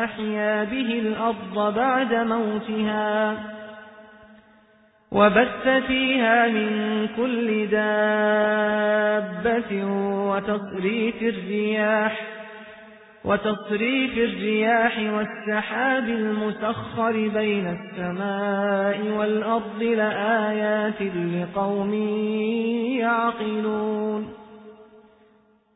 ماء فأحيا به الأرض بعد موتها وبث فيها من كل دابة وتصريف الرياح وتصريف الرياح والسحاب المسخر بين السماء والأرض لآيات لقوم يعقلون.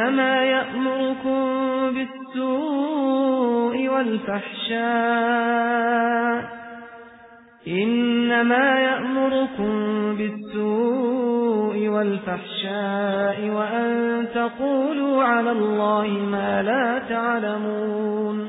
إنما يأمركم بالسوء والفحشاء. إنما يأمركم بالسوء والفحشاء وأن تقولوا على الله ما لا تعلمون.